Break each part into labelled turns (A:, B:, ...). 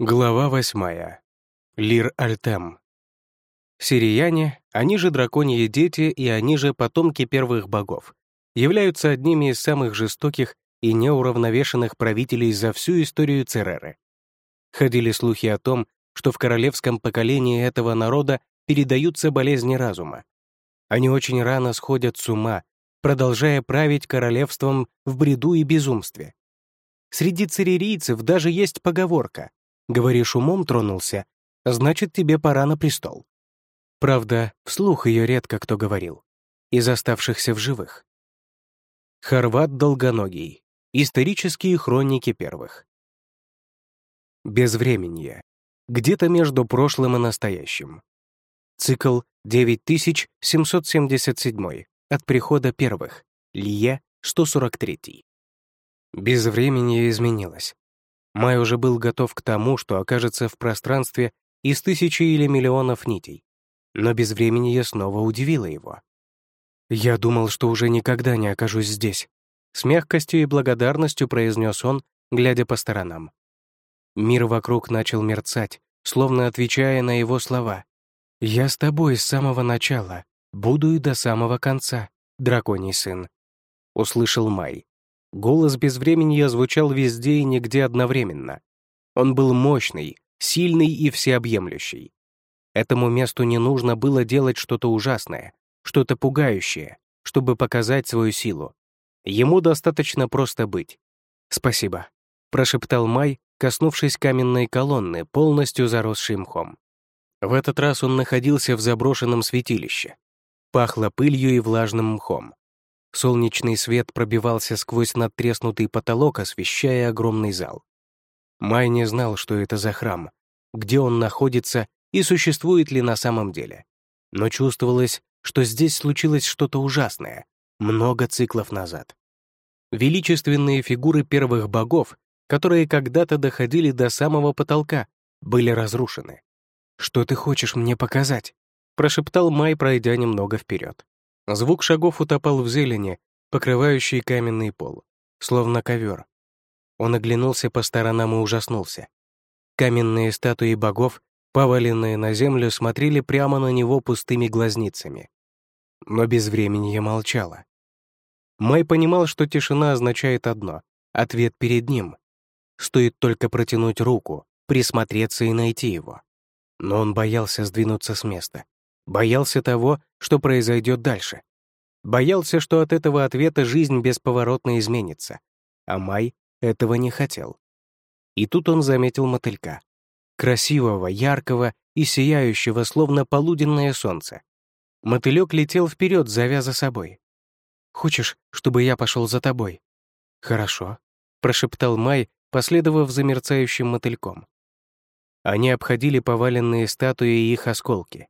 A: Глава восьмая. Лир-Альтем. Сирияне, они же драконьи дети и они же потомки первых богов, являются одними из самых жестоких и неуравновешенных правителей за всю историю Цереры. Ходили слухи о том, что в королевском поколении этого народа передаются болезни разума. Они очень рано сходят с ума, продолжая править королевством в бреду и безумстве. Среди церерийцев даже есть поговорка Говоришь, умом тронулся, значит, тебе пора на престол. Правда, вслух ее редко кто говорил. Из оставшихся в живых. Хорват Долгоногий. Исторические хроники первых. Безвременье. Где-то между прошлым и настоящим. Цикл 9777 от прихода первых. Лье 143. Безвременье изменилось. Май уже был готов к тому, что окажется в пространстве из тысячи или миллионов нитей. Но без времени я снова удивила его. «Я думал, что уже никогда не окажусь здесь», — с мягкостью и благодарностью произнес он, глядя по сторонам. Мир вокруг начал мерцать, словно отвечая на его слова. «Я с тобой с самого начала, буду и до самого конца, драконий сын», — услышал Май. Голос безвременья звучал везде и нигде одновременно. Он был мощный, сильный и всеобъемлющий. Этому месту не нужно было делать что-то ужасное, что-то пугающее, чтобы показать свою силу. Ему достаточно просто быть. «Спасибо», — прошептал Май, коснувшись каменной колонны, полностью заросшей мхом. В этот раз он находился в заброшенном святилище. Пахло пылью и влажным мхом. Солнечный свет пробивался сквозь надтреснутый потолок, освещая огромный зал. Май не знал, что это за храм, где он находится и существует ли на самом деле. Но чувствовалось, что здесь случилось что-то ужасное, много циклов назад. Величественные фигуры первых богов, которые когда-то доходили до самого потолка, были разрушены. «Что ты хочешь мне показать?» — прошептал Май, пройдя немного вперед. Звук шагов утопал в зелени, покрывающей каменный пол, словно ковер. Он оглянулся по сторонам и ужаснулся. Каменные статуи богов, поваленные на землю, смотрели прямо на него пустыми глазницами. Но без времени я молчала. Май понимал, что тишина означает одно — ответ перед ним. Стоит только протянуть руку, присмотреться и найти его. Но он боялся сдвинуться с места. Боялся того, что произойдет дальше. Боялся, что от этого ответа жизнь бесповоротно изменится. А Май этого не хотел. И тут он заметил мотылька. Красивого, яркого и сияющего, словно полуденное солнце. Мотылек летел вперед, зовя за собой. «Хочешь, чтобы я пошел за тобой?» «Хорошо», — прошептал Май, последовав за мерцающим мотыльком. Они обходили поваленные статуи и их осколки.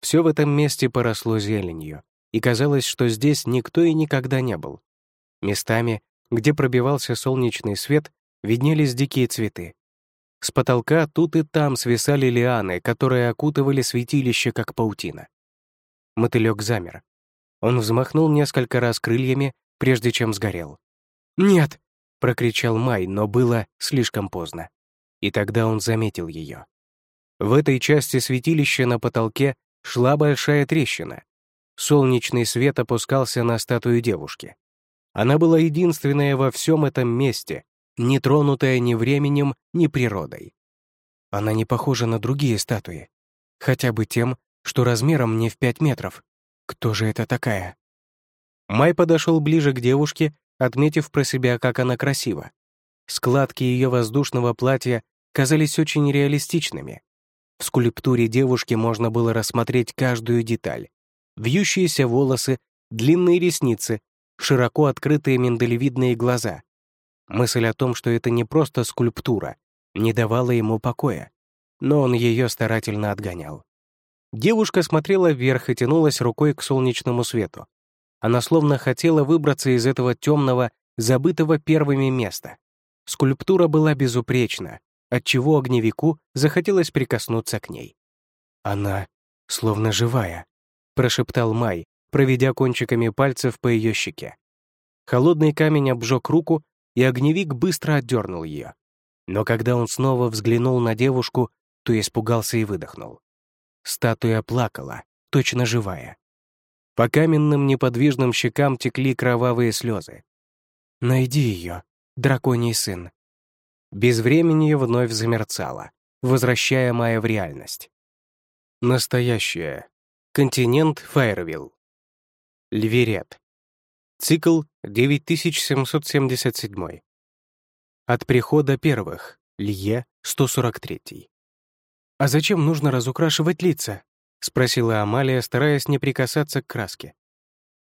A: Все в этом месте поросло зеленью, и казалось, что здесь никто и никогда не был. Местами, где пробивался солнечный свет, виднелись дикие цветы. С потолка тут и там свисали лианы, которые окутывали святилище, как паутина. Мотылек замер. Он взмахнул несколько раз крыльями, прежде чем сгорел. «Нет!» — прокричал Май, но было слишком поздно. И тогда он заметил ее. В этой части святилища на потолке шла большая трещина. Солнечный свет опускался на статую девушки. Она была единственная во всем этом месте, не тронутая ни временем, ни природой. Она не похожа на другие статуи, хотя бы тем, что размером не в пять метров. Кто же это такая? Май подошел ближе к девушке, отметив про себя, как она красива. Складки ее воздушного платья казались очень реалистичными. В скульптуре девушки можно было рассмотреть каждую деталь. Вьющиеся волосы, длинные ресницы, широко открытые миндалевидные глаза. Мысль о том, что это не просто скульптура, не давала ему покоя, но он ее старательно отгонял. Девушка смотрела вверх и тянулась рукой к солнечному свету. Она словно хотела выбраться из этого темного, забытого первыми места. Скульптура была безупречна, отчего огневику захотелось прикоснуться к ней. «Она словно живая», — прошептал Май, проведя кончиками пальцев по ее щеке. Холодный камень обжег руку, и огневик быстро отдернул ее. Но когда он снова взглянул на девушку, то испугался и выдохнул. Статуя плакала, точно живая. По каменным неподвижным щекам текли кровавые слезы. «Найди ее, драконий сын». Безвременье вновь замерцало, возвращая Майя в реальность. Настоящее. Континент Файервилл. Льверет. Цикл 9777. От прихода первых. Лье 143. «А зачем нужно разукрашивать лица?» — спросила Амалия, стараясь не прикасаться к краске.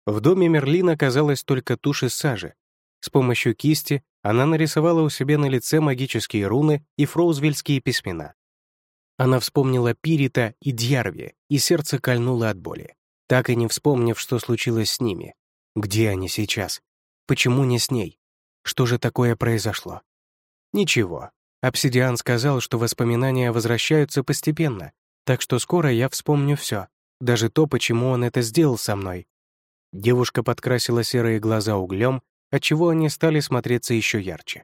A: В доме Мерлин оказалась только тушь из сажи. С помощью кисти она нарисовала у себя на лице магические руны и фроузвельские письмена. Она вспомнила Пирита и Дьярви, и сердце кольнуло от боли, так и не вспомнив, что случилось с ними. Где они сейчас? Почему не с ней? Что же такое произошло? Ничего. Обсидиан сказал, что воспоминания возвращаются постепенно, так что скоро я вспомню все, даже то, почему он это сделал со мной. Девушка подкрасила серые глаза углем, отчего они стали смотреться еще ярче.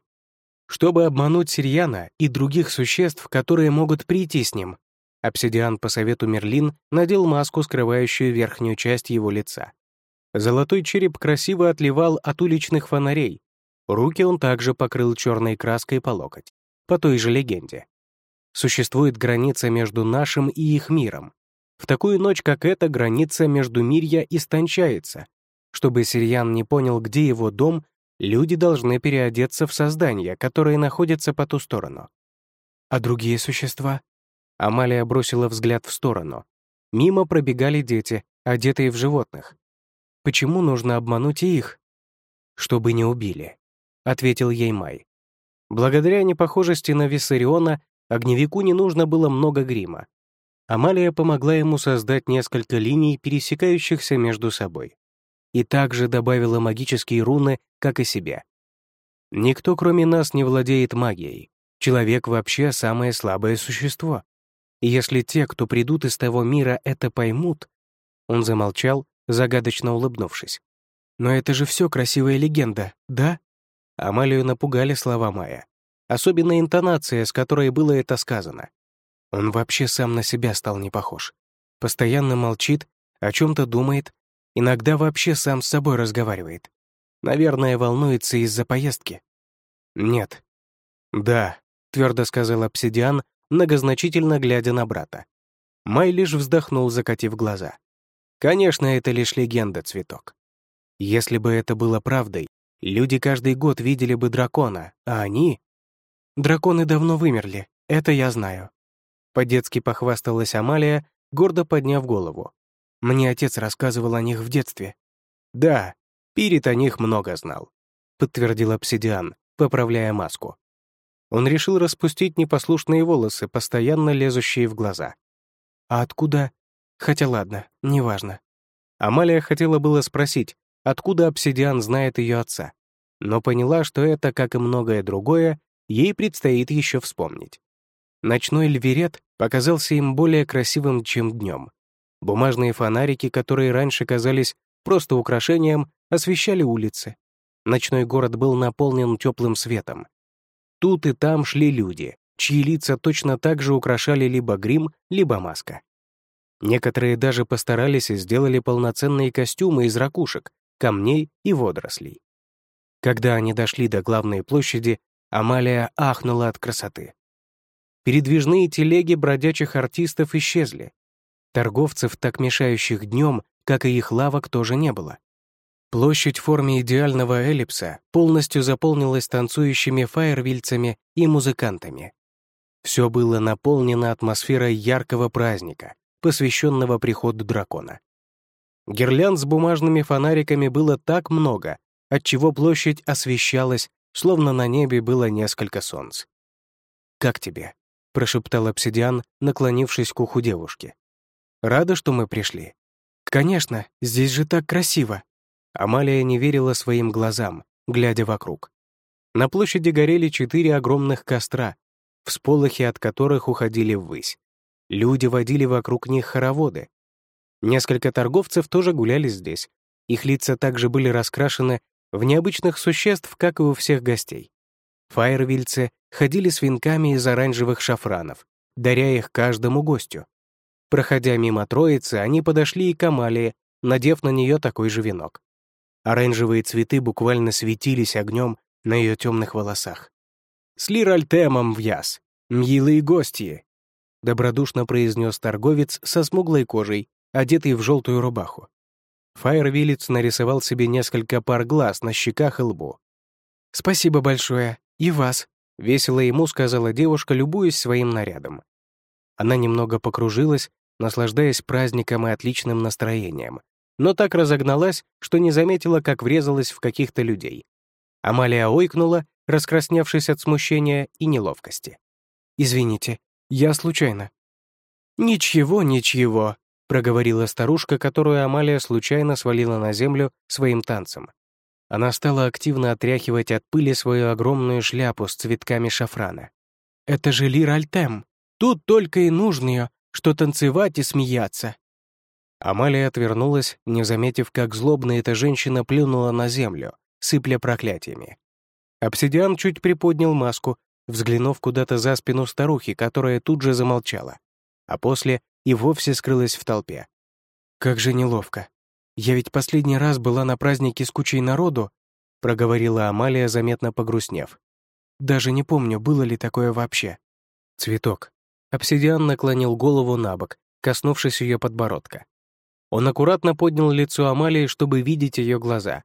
A: Чтобы обмануть Сирьяна и других существ, которые могут прийти с ним, Обсидиан по совету Мерлин надел маску, скрывающую верхнюю часть его лица. Золотой череп красиво отливал от уличных фонарей. Руки он также покрыл черной краской по локоть, по той же легенде. Существует граница между нашим и их миром. В такую ночь, как эта, граница между мирья истончается. Чтобы Сирьян не понял, где его дом, люди должны переодеться в создания, которые находятся по ту сторону. А другие существа? Амалия бросила взгляд в сторону. Мимо пробегали дети, одетые в животных. Почему нужно обмануть и их? Чтобы не убили, ответил ей Май. Благодаря непохожести на Виссариона огневику не нужно было много грима. Амалия помогла ему создать несколько линий, пересекающихся между собой. И также добавила магические руны, как и себе. Никто, кроме нас, не владеет магией. Человек вообще самое слабое существо. Если те, кто придут из того мира, это поймут... Он замолчал, загадочно улыбнувшись. «Но это же все красивая легенда, да?» Амалию напугали слова Майя. Особенно интонация, с которой было это сказано. Он вообще сам на себя стал не похож. Постоянно молчит, о чем-то думает, иногда вообще сам с собой разговаривает. Наверное, волнуется из-за поездки. «Нет». «Да», — твердо сказал обсидиан, многозначительно глядя на брата. Май лишь вздохнул, закатив глаза. Конечно, это лишь легенда, цветок. Если бы это было правдой, люди каждый год видели бы дракона, а они... Драконы давно вымерли, это я знаю. По-детски похвасталась Амалия, гордо подняв голову. Мне отец рассказывал о них в детстве. Да, Пирит о них много знал, подтвердил обсидиан, поправляя маску. Он решил распустить непослушные волосы, постоянно лезущие в глаза. А откуда Хотя ладно, неважно. Амалия хотела было спросить, откуда обсидиан знает ее отца, но поняла, что это, как и многое другое, ей предстоит еще вспомнить. Ночной льверет показался им более красивым, чем днем. Бумажные фонарики, которые раньше казались просто украшением, освещали улицы. Ночной город был наполнен теплым светом. Тут и там шли люди, чьи лица точно так же украшали либо грим, либо маска. Некоторые даже постарались и сделали полноценные костюмы из ракушек, камней и водорослей. Когда они дошли до главной площади, Амалия ахнула от красоты. Передвижные телеги бродячих артистов исчезли. Торговцев, так мешающих днем, как и их лавок, тоже не было. Площадь в форме идеального эллипса полностью заполнилась танцующими фаервильцами и музыкантами. Все было наполнено атмосферой яркого праздника, посвященного приходу дракона. Гирлянд с бумажными фонариками было так много, отчего площадь освещалась, словно на небе было несколько солнц. «Как тебе?» — прошептал обсидиан, наклонившись к уху девушки. «Рада, что мы пришли?» «Конечно, здесь же так красиво!» Амалия не верила своим глазам, глядя вокруг. На площади горели четыре огромных костра, всполохи от которых уходили ввысь. Люди водили вокруг них хороводы. Несколько торговцев тоже гуляли здесь. Их лица также были раскрашены в необычных существ, как и у всех гостей. Фаервильцы ходили с венками из оранжевых шафранов, даря их каждому гостю. Проходя мимо троицы, они подошли и к Амалии, надев на нее такой же венок. Оранжевые цветы буквально светились огнем на ее темных волосах. «С лиральтемом в яс! Милые гости!» добродушно произнес торговец со смуглой кожей, одетый в желтую рубаху. Фаервилец нарисовал себе несколько пар глаз на щеках и лбу. «Спасибо большое. И вас», — весело ему сказала девушка, любуясь своим нарядом. Она немного покружилась, наслаждаясь праздником и отличным настроением, но так разогналась, что не заметила, как врезалась в каких-то людей. Амалия ойкнула, раскрасневшись от смущения и неловкости. «Извините, я случайно». «Ничего, ничего», — проговорила старушка, которую Амалия случайно свалила на землю своим танцем. Она стала активно отряхивать от пыли свою огромную шляпу с цветками шафрана. «Это же Лир Альтем. Тут только и нужно ее, что танцевать и смеяться». Амалия отвернулась, не заметив, как злобно эта женщина плюнула на землю, сыпля проклятиями. Обсидиан чуть приподнял маску, взглянув куда-то за спину старухи, которая тут же замолчала, а после и вовсе скрылась в толпе. «Как же неловко. Я ведь последний раз была на празднике с кучей народу», проговорила Амалия, заметно погрустнев. «Даже не помню, было ли такое вообще». «Цветок». Обсидиан наклонил голову на бок, коснувшись ее подбородка. Он аккуратно поднял лицо Амалии, чтобы видеть ее глаза.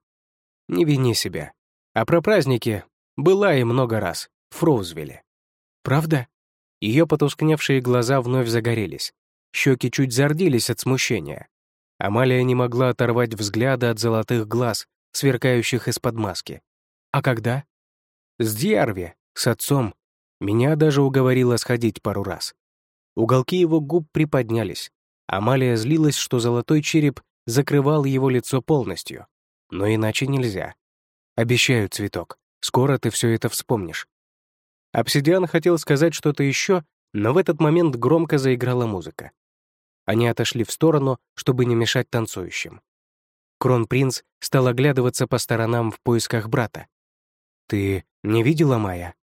A: «Не вини себя. А про праздники была и много раз, в Фроузвилле». «Правда?» Ее потускневшие глаза вновь загорелись. Щеки чуть зарделись от смущения. Амалия не могла оторвать взгляда от золотых глаз, сверкающих из-под маски. «А когда?» «С Дьярви, с отцом. Меня даже уговорила сходить пару раз». Уголки его губ приподнялись. Амалия злилась, что золотой череп закрывал его лицо полностью. Но иначе нельзя. «Обещаю, цветок, скоро ты все это вспомнишь». Обсидиан хотел сказать что-то еще, но в этот момент громко заиграла музыка. Они отошли в сторону, чтобы не мешать танцующим. Кронпринц стал оглядываться по сторонам в поисках брата. «Ты не видела Майя?»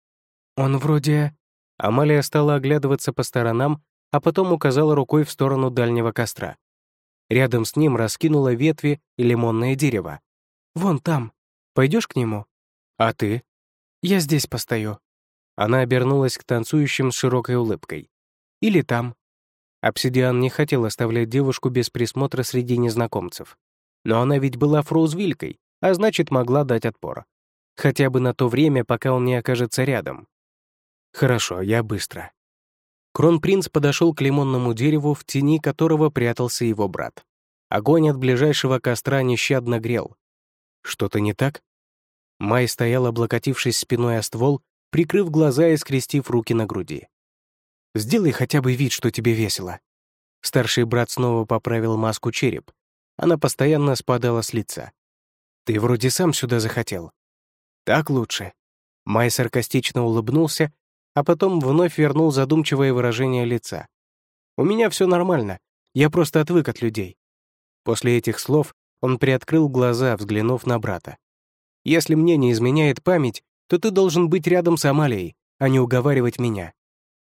A: «Он вроде...» Амалия стала оглядываться по сторонам, а потом указала рукой в сторону дальнего костра. Рядом с ним раскинула ветви и лимонное дерево. «Вон там. Пойдешь к нему?» «А ты?» «Я здесь постою». Она обернулась к танцующим с широкой улыбкой. «Или там». Обсидиан не хотел оставлять девушку без присмотра среди незнакомцев. Но она ведь была фроузвилькой, а значит, могла дать отпор. Хотя бы на то время, пока он не окажется рядом. «Хорошо, я быстро». Кронпринц подошел к лимонному дереву, в тени которого прятался его брат. Огонь от ближайшего костра нещадно грел. Что-то не так? Май стоял, облокотившись спиной о ствол, прикрыв глаза и скрестив руки на груди. Сделай хотя бы вид, что тебе весело». Старший брат снова поправил маску череп. Она постоянно спадала с лица. «Ты вроде сам сюда захотел». «Так лучше». Май саркастично улыбнулся, а потом вновь вернул задумчивое выражение лица. «У меня все нормально, я просто отвык от людей». После этих слов он приоткрыл глаза, взглянув на брата. «Если мне не изменяет память, то ты должен быть рядом с Амалией, а не уговаривать меня.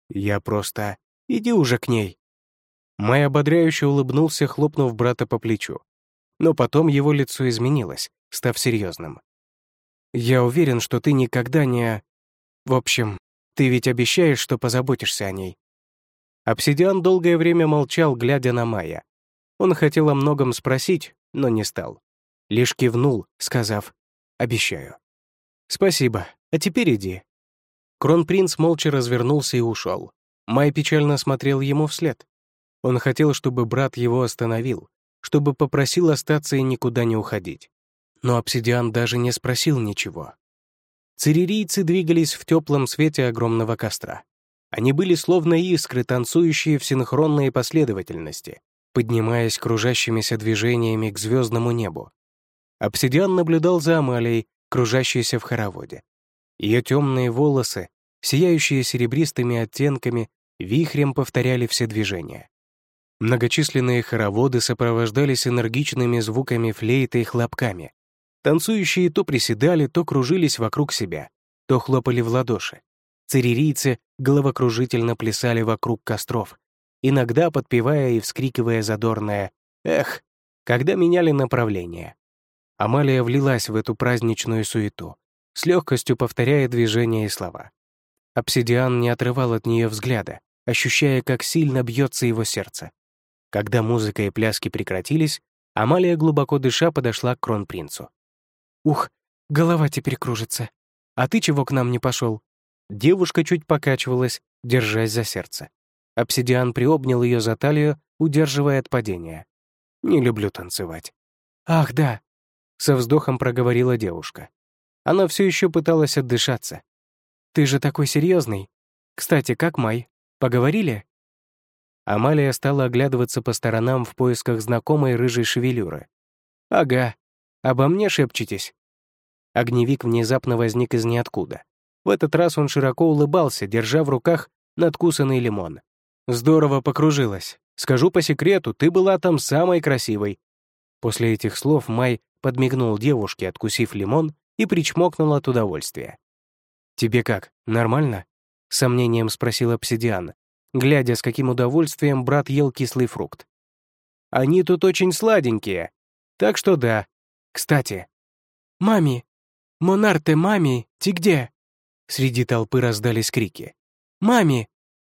A: Я просто... Иди уже к ней». Май ободряюще улыбнулся, хлопнув брата по плечу. Но потом его лицо изменилось, став серьезным. «Я уверен, что ты никогда не... В общем, ты ведь обещаешь, что позаботишься о ней». Обсидиан долгое время молчал, глядя на Майя. Он хотел о многом спросить, но не стал. Лишь кивнул, сказав «Обещаю». «Спасибо, а теперь иди, Кронпринц молча развернулся и ушел. Май печально смотрел ему вслед. Он хотел, чтобы брат его остановил, чтобы попросил остаться и никуда не уходить. Но обсидиан даже не спросил ничего. Циририйцы двигались в теплом свете огромного костра. Они были словно искры, танцующие в синхронной последовательности, поднимаясь кружащимися движениями к звездному небу. Обсидиан наблюдал за Амалией, кружащейся в хороводе. Ее темные волосы, сияющие серебристыми оттенками, вихрем повторяли все движения. Многочисленные хороводы сопровождались энергичными звуками флейты и хлопками. Танцующие то приседали, то кружились вокруг себя. то хлопали в ладоши. Циририйцы головокружительно плясали вокруг костров, иногда подпевая и вскрикивая задорное «Эх!», когда меняли направление. Амалия влилась в эту праздничную суету, с легкостью повторяя движения и слова. Обсидиан не отрывал от нее взгляда, ощущая, как сильно бьется его сердце. Когда музыка и пляски прекратились, Амалия, глубоко дыша, подошла к кронпринцу. «Ух, голова теперь кружится. А ты чего к нам не пошел?» Девушка чуть покачивалась, держась за сердце. Обсидиан приобнял ее за талию, удерживая от падения. «Не люблю танцевать». «Ах, да!» — со вздохом проговорила девушка. Она все еще пыталась отдышаться. «Ты же такой серьезный. Кстати, как Май? Поговорили?» Амалия стала оглядываться по сторонам в поисках знакомой рыжей шевелюры. «Ага, обо мне шепчетесь?» Огневик внезапно возник из ниоткуда. В этот раз он широко улыбался, держа в руках надкусанный лимон. «Здорово покружилась. Скажу по секрету, ты была там самой красивой». После этих слов Май подмигнул девушке, откусив лимон, и причмокнул от удовольствия. «Тебе как, нормально?» — сомнением спросил обсидиан, глядя, с каким удовольствием брат ел кислый фрукт. «Они тут очень сладенькие, так что да. Кстати...» «Мами! Монарте, мами, ты где?» Среди толпы раздались крики. «Мами!»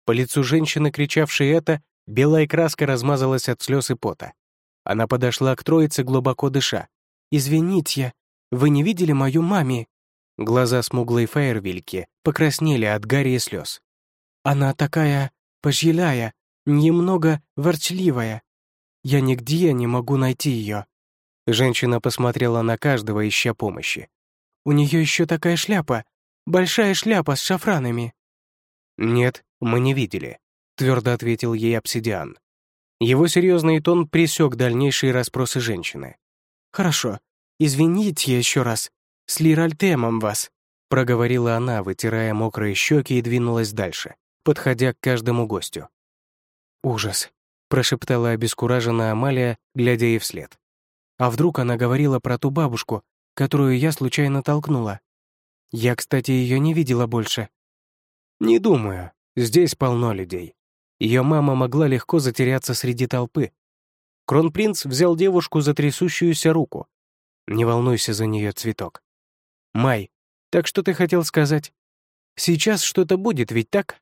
A: По лицу женщины, кричавшей это, белая краска размазалась от слез и пота. Она подошла к троице, глубоко дыша. «Извините, вы не видели мою маме?» Глаза смуглой Фейервильки покраснели от гари и слез. «Она такая пожилая, немного ворчливая. Я нигде не могу найти ее». Женщина посмотрела на каждого, ища помощи. «У нее еще такая шляпа, большая шляпа с шафранами». «Нет, мы не видели», — твердо ответил ей обсидиан. Его серьезный тон пресек дальнейшие расспросы женщины. «Хорошо, «Извините еще раз, с Лиральтемом вас», — проговорила она, вытирая мокрые щеки и двинулась дальше, подходя к каждому гостю. «Ужас», — прошептала обескураженная Амалия, глядя ей вслед. «А вдруг она говорила про ту бабушку, которую я случайно толкнула? Я, кстати, ее не видела больше». «Не думаю. Здесь полно людей. Ее мама могла легко затеряться среди толпы». Кронпринц взял девушку за трясущуюся руку, не волнуйся за нее, цветок. Май, так что ты хотел сказать? Сейчас что-то будет, ведь так?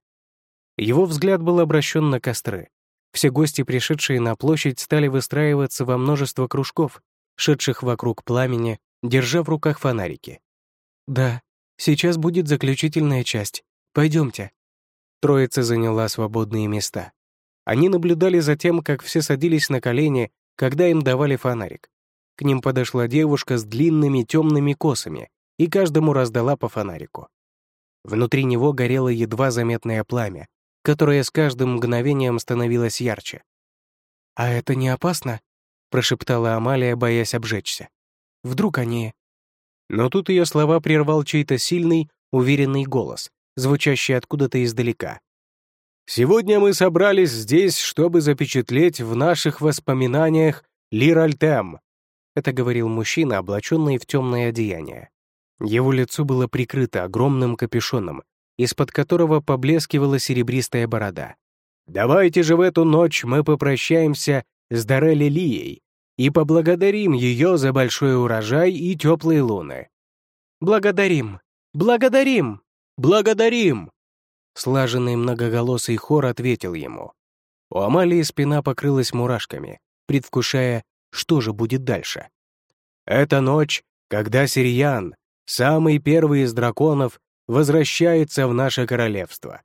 A: Его взгляд был обращен на костры. Все гости, пришедшие на площадь, стали выстраиваться во множество кружков, шедших вокруг пламени, держа в руках фонарики. «Да, сейчас будет заключительная часть. Пойдемте». Троица заняла свободные места. Они наблюдали за тем, как все садились на колени, когда им давали фонарик. К ним подошла девушка с длинными темными косами и каждому раздала по фонарику. Внутри него горело едва заметное пламя, которое с каждым мгновением становилось ярче. «А это не опасно?» — прошептала Амалия, боясь обжечься. «Вдруг они...» Но тут ее слова прервал чей-то сильный, уверенный голос, звучащий откуда-то издалека. «Сегодня мы собрались здесь, чтобы запечатлеть в наших воспоминаниях Лиральтем, это говорил мужчина, облаченный в темное одеяние. Его лицо было прикрыто огромным капюшоном, из-под которого поблескивала серебристая борода. «Давайте же в эту ночь мы попрощаемся с Дарели Лией и поблагодарим ее за большой урожай и теплые луны». «Благодарим! Благодарим! Благодарим!» Слаженный многоголосый хор ответил ему. У Амалии спина покрылась мурашками, предвкушая что же будет дальше? Это ночь, когда Сириян, самый первый из драконов, возвращается в наше королевство.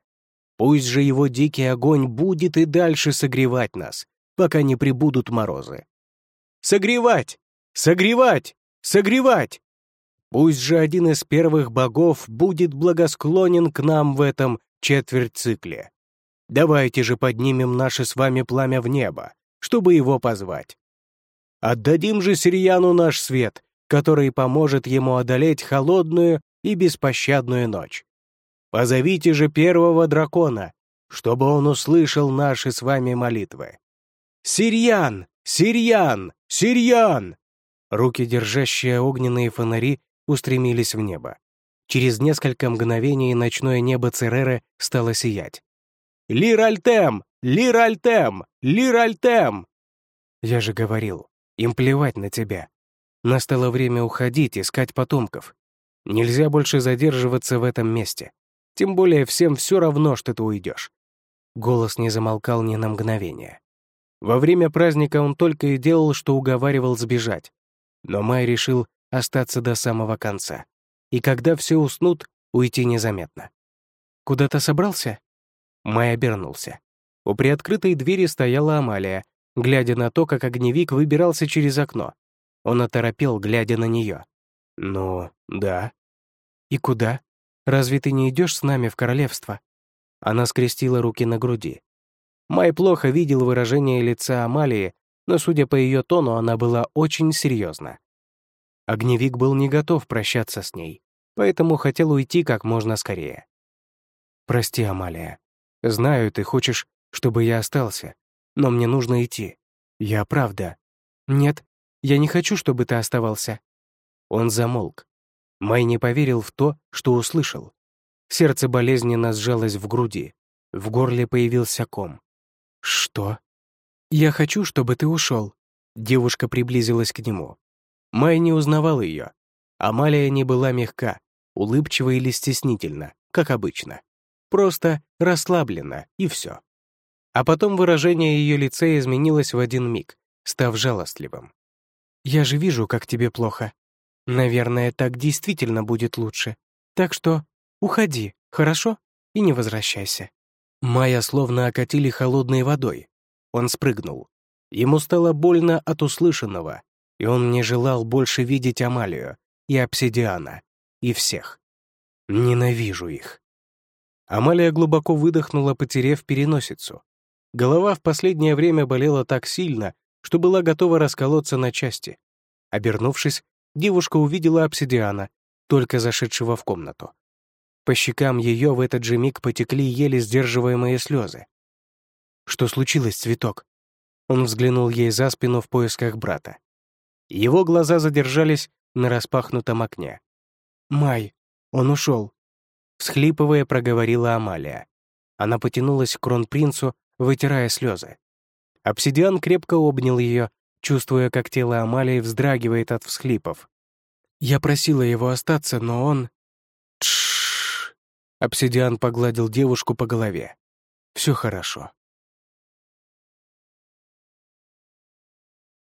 A: Пусть же его дикий огонь будет и дальше согревать нас, пока не прибудут морозы. Согревать! Согревать! Согревать! Пусть же один из первых богов будет благосклонен к нам в этом четверть цикле. Давайте же поднимем наше с вами пламя в небо, чтобы его позвать. Отдадим же Сирияну наш свет, который поможет ему одолеть холодную и беспощадную ночь. Позовите же первого дракона, чтобы он услышал наши с вами молитвы. Сирьян! Сирьян! Сирьян! Руки, держащие огненные фонари, устремились в небо. Через несколько мгновений ночное небо Цереры стало сиять. «Лиральтем! Лиральтем! Лиральтем!» Я же говорил, им плевать на тебя. Настало время уходить, искать потомков. Нельзя больше задерживаться в этом месте. Тем более всем все равно, что ты уйдешь. Голос не замолкал ни на мгновение. Во время праздника он только и делал, что уговаривал сбежать. Но Май решил остаться до самого конца. И когда все уснут, уйти незаметно. «Куда-то собрался?» Май обернулся. У приоткрытой двери стояла Амалия, глядя на то, как огневик выбирался через окно. Он оторопел, глядя на нее. «Ну, да». «И куда? Разве ты не идешь с нами в королевство?» Она скрестила руки на груди. Май плохо видел выражение лица Амалии, но, судя по ее тону, она была очень серьезна. Огневик был не готов прощаться с ней, поэтому хотел уйти как можно скорее. «Прости, Амалия. Знаю, ты хочешь, чтобы я остался, но мне нужно идти. Я правда. Нет, я не хочу, чтобы ты оставался». Он замолк. Май не поверил в то, что услышал. Сердце болезненно сжалось в груди. В горле появился ком. «Что?» «Я хочу, чтобы ты ушел». Девушка приблизилась к нему. Май не узнавал ее. Амалия не была мягка, улыбчива или стеснительна, как обычно. Просто расслаблена, и все. А потом выражение ее лица изменилось в один миг, став жалостливым. «Я же вижу, как тебе плохо. Наверное, так действительно будет лучше. Так что Уходи, хорошо? И не возвращайся». Майя словно окатили холодной водой. Он спрыгнул. Ему стало больно от услышанного, и он не желал больше видеть Амалию и Обсидиана, и всех. Ненавижу их. Амалия глубоко выдохнула, потеряв переносицу. Голова в последнее время болела так сильно, что была готова расколоться на части. Обернувшись, девушка увидела обсидиана, только зашедшего в комнату. По щекам ее в этот же миг потекли еле сдерживаемые слезы. «Что случилось, цветок?» Он взглянул ей за спину в поисках брата. Его глаза задержались на распахнутом окне. «Май, он ушел», — всхлипывая, проговорила Амалия. Она потянулась к кронпринцу, вытирая слезы. Обсидиан крепко обнял ее, чувствуя, как тело Амалии вздрагивает от всхлипов. «Я просила его остаться, но он...» Обсидиан погладил девушку по голове. «Все хорошо.